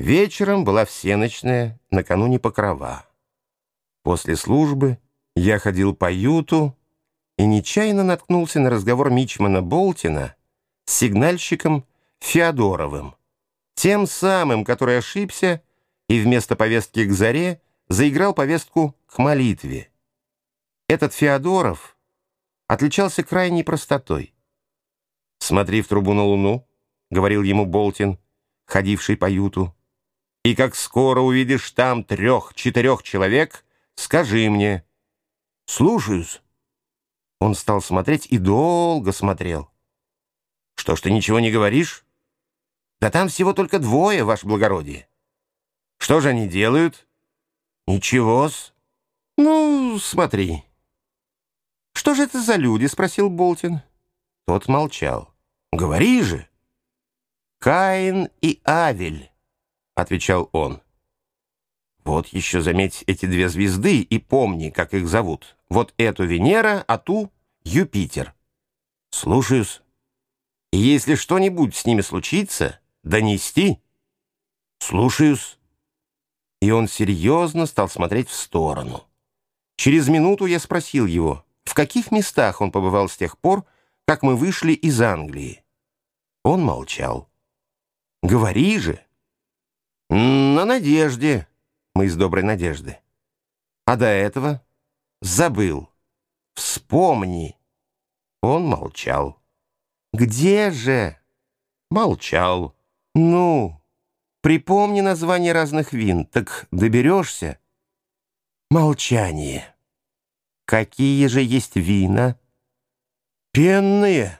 Вечером была всеночная, накануне покрова. После службы я ходил по юту и нечаянно наткнулся на разговор Мичмана Болтина с сигнальщиком Феодоровым, тем самым, который ошибся и вместо повестки к заре заиграл повестку к молитве. Этот Феодоров отличался крайней простотой. «Смотри в трубу на луну», — говорил ему Болтин, ходивший по юту, «и как скоро увидишь там трех-четырех человек, скажи мне». «Слушаюсь». Он стал смотреть и долго смотрел. «Что ж ты ничего не говоришь?» «Да там всего только двое, ваше благородие». «Что же они делают?» «Ничего-с». «Ну, смотри». «Что же это за люди?» — спросил Болтин. Тот молчал. «Говори же!» «Каин и Авель», — отвечал он. «Вот еще заметь эти две звезды и помни, как их зовут. Вот эту Венера, а ту Юпитер». «Слушаюсь. Если что-нибудь с ними случится, донести?» «Слушаюсь». И он серьезно стал смотреть в сторону. Через минуту я спросил его, в каких местах он побывал с тех пор, как мы вышли из Англии. Он молчал. «Говори же!» «На надежде!» Мы из доброй надежды. «А до этого?» «Забыл!» «Вспомни!» Он молчал. «Где же?» «Молчал!» «Ну, припомни название разных вин, так доберешься?» «Молчание!» «Какие же есть вина?» Пенные.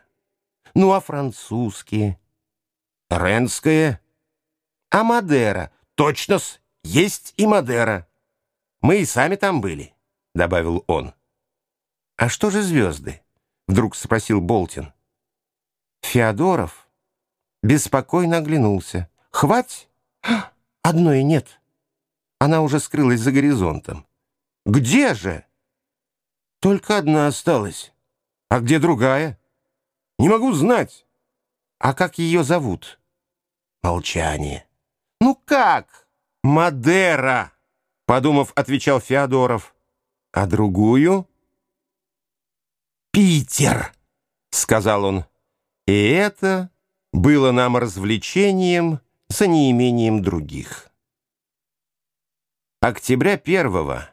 Ну, а французские? Ренское. А Мадера? Точно-с, есть и Мадера. Мы и сами там были, — добавил он. А что же звезды? Вдруг спросил Болтин. Феодоров беспокойно оглянулся. Хвать? Одной нет. Она уже скрылась за горизонтом. Где же? Только одна осталась. А где другая? Не могу знать. А как ее зовут? Молчание. Ну как? Мадера, подумав, отвечал Феодоров. А другую? Питер, сказал он. И это было нам развлечением за неимением других. Октября первого.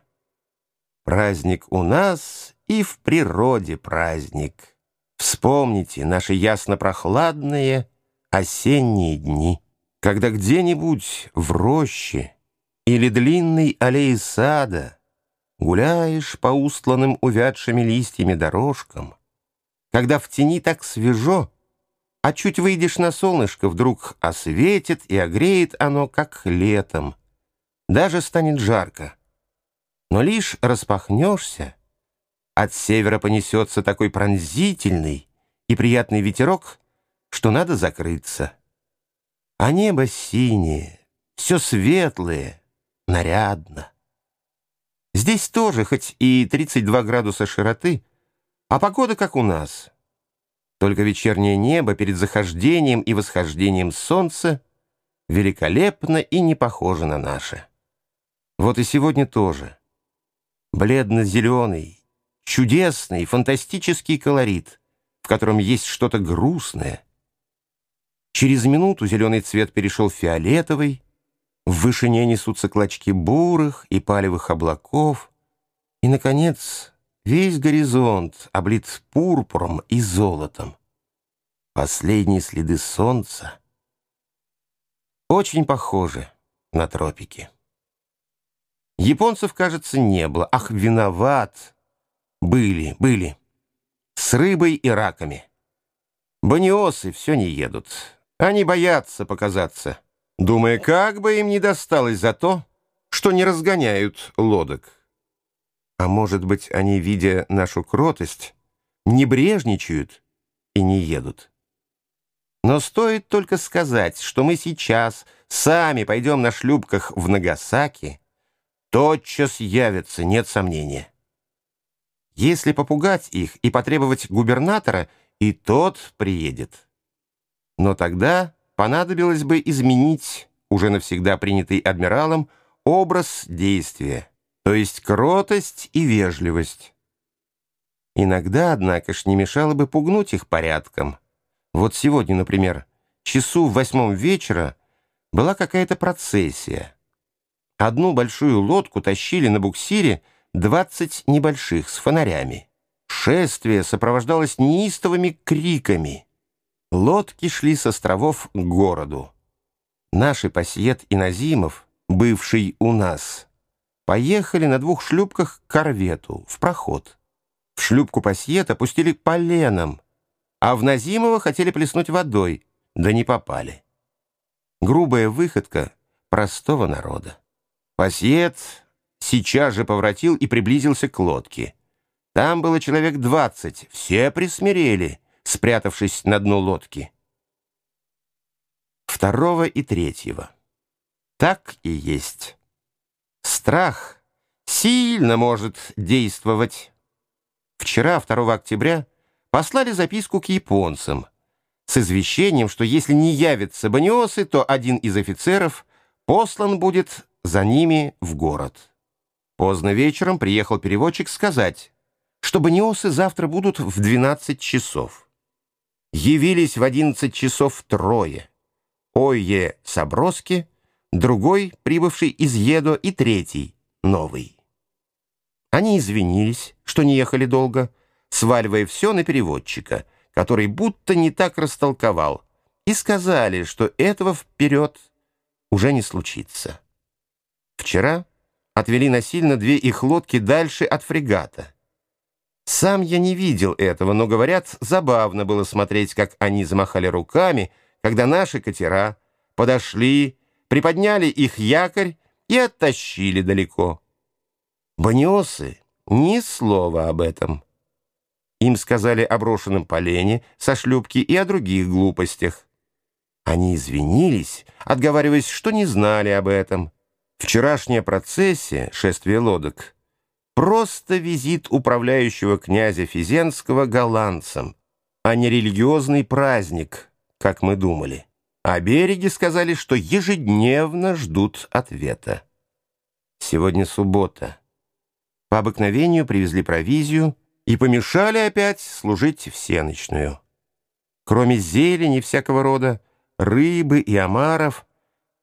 Праздник у нас и в природе праздник. Вспомните наши ясно-прохладные осенние дни, когда где-нибудь в роще или длинной аллее сада гуляешь по устланным увядшими листьями дорожкам, когда в тени так свежо, а чуть выйдешь на солнышко, вдруг осветит и огреет оно, как летом. Даже станет жарко. Но лишь распахнешься, от севера понесется такой пронзительный и приятный ветерок, что надо закрыться. А небо синее, все светлое, нарядно. Здесь тоже, хоть и 32 градуса широты, а погода как у нас. Только вечернее небо перед захождением и восхождением солнца великолепно и не похоже на наше. Вот и сегодня тоже. Бледно-зеленый, чудесный, фантастический колорит, в котором есть что-то грустное. Через минуту зеленый цвет перешел в фиолетовый, в вышине несутся клочки бурых и палевых облаков, и, наконец, весь горизонт облит пурпуром и золотом. Последние следы солнца очень похожи на тропики. Японцев, кажется, не было. Ах, виноват! Были, были. С рыбой и раками. Баниосы все не едут. Они боятся показаться, думая, как бы им не досталось за то, что не разгоняют лодок. А может быть, они, видя нашу кротость, не брежничают и не едут. Но стоит только сказать, что мы сейчас сами пойдем на шлюпках в Нагасаки, тотчас явятся, нет сомнения. Если попугать их и потребовать губернатора, и тот приедет. Но тогда понадобилось бы изменить уже навсегда принятый адмиралом, образ действия, то есть кротость и вежливость. Иногда, однако ж, не мешало бы пугнуть их порядком. Вот сегодня, например, часу в восьмом вечера была какая-то процессия. Одну большую лодку тащили на буксире двадцать небольших с фонарями. Шествие сопровождалось неистовыми криками. Лодки шли с островов к городу. Наши пассиет и Назимов, бывший у нас, поехали на двух шлюпках к корвету, в проход. В шлюпку пассиет опустили поленом, а в Назимова хотели плеснуть водой, да не попали. Грубая выходка простого народа. Пассиет сейчас же поворотил и приблизился к лодке. Там было человек двадцать, все присмирели, спрятавшись на дно лодки. Второго и третьего. Так и есть. Страх сильно может действовать. Вчера, 2 октября, послали записку к японцам с извещением, что если не явятся баниосы, то один из офицеров послан будет за ними в город. Поздно вечером приехал переводчик сказать, что баниосы завтра будут в 12 часов. Явились в 11 часов трое. Ойе Саброски, другой, прибывший из Едо, и третий, новый. Они извинились, что не ехали долго, сваливая все на переводчика, который будто не так растолковал, и сказали, что этого вперед уже не случится. Вчера отвели насильно две их лодки дальше от фрегата. Сам я не видел этого, но, говорят, забавно было смотреть, как они замахали руками, когда наши катера подошли, приподняли их якорь и оттащили далеко. Баниосы ни слова об этом. Им сказали о брошенном полене со шлюпки и о других глупостях. Они извинились, отговариваясь, что не знали об этом. Вчерашняя процессия, шествие лодок, просто визит управляющего князя Физенского голландцам, а не религиозный праздник, как мы думали. А береги сказали, что ежедневно ждут ответа. Сегодня суббота. По обыкновению привезли провизию и помешали опять служить всеночную. Кроме зелени всякого рода, рыбы и омаров,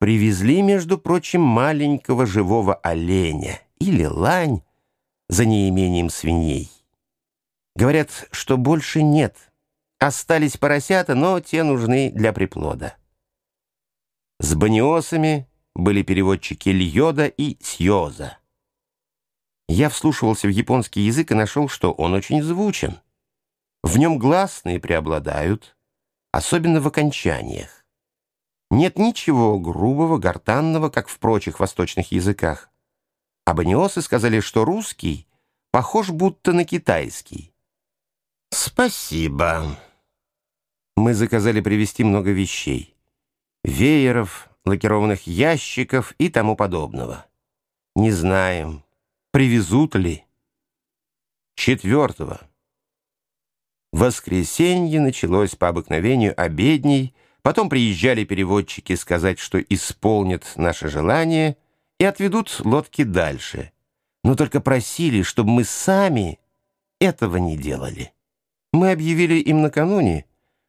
привезли, между прочим, маленького живого оленя или лань за неимением свиней. Говорят, что больше нет. Остались поросята, но те нужны для приплода. С баниосами были переводчики Льода и Сьоза. Я вслушивался в японский язык и нашел, что он очень звучен. В нем гласные преобладают, особенно в окончаниях. Нет ничего грубого, гортанного, как в прочих восточных языках. Абаниосы сказали, что русский похож будто на китайский. «Спасибо». Мы заказали привезти много вещей. Вееров, лакированных ящиков и тому подобного. Не знаем, привезут ли. Четвертого. Воскресенье началось по обыкновению обедней, потом приезжали переводчики сказать, что исполнят наше желание и отведут лодки дальше. Но только просили, чтобы мы сами этого не делали. Мы объявили им накануне,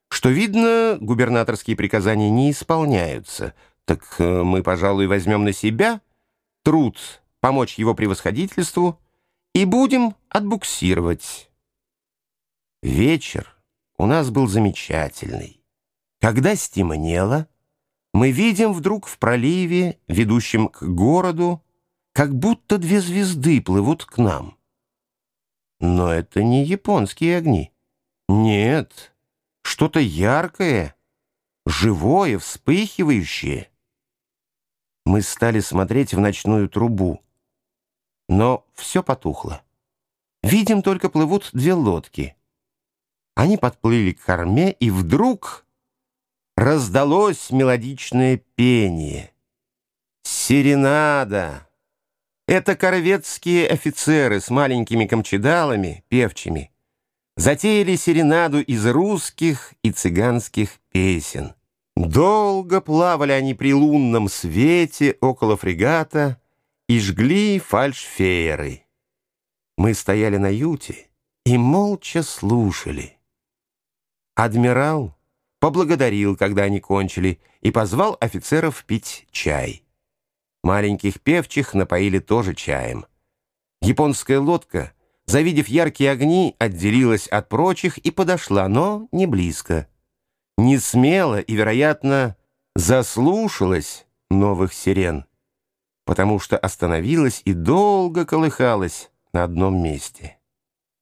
что, видно, губернаторские приказания не исполняются, так э, мы, пожалуй, возьмем на себя труд помочь его превосходительству и будем отбуксировать. Вечер у нас был замечательный. Когда стемнело, мы видим вдруг в проливе, ведущем к городу, как будто две звезды плывут к нам. Но это не японские огни. Нет, что-то яркое, живое, вспыхивающее. Мы стали смотреть в ночную трубу. Но все потухло. Видим, только плывут две лодки. Они подплыли к корме, и вдруг раздалось мелодичное пение. Серенада. Это корветские офицеры с маленькими камчедалами, певчими, затеяли серенаду из русских и цыганских песен. Долго плавали они при лунном свете около фрегата и жгли фальшфееры. Мы стояли на юте и молча слушали. Адмирал поблагодарил, когда они кончили, и позвал офицеров пить чай. Маленьких певчих напоили тоже чаем. Японская лодка, завидев яркие огни, отделилась от прочих и подошла, но не близко не смела и, вероятно, заслушалась новых сирен, потому что остановилась и долго колыхалась на одном месте.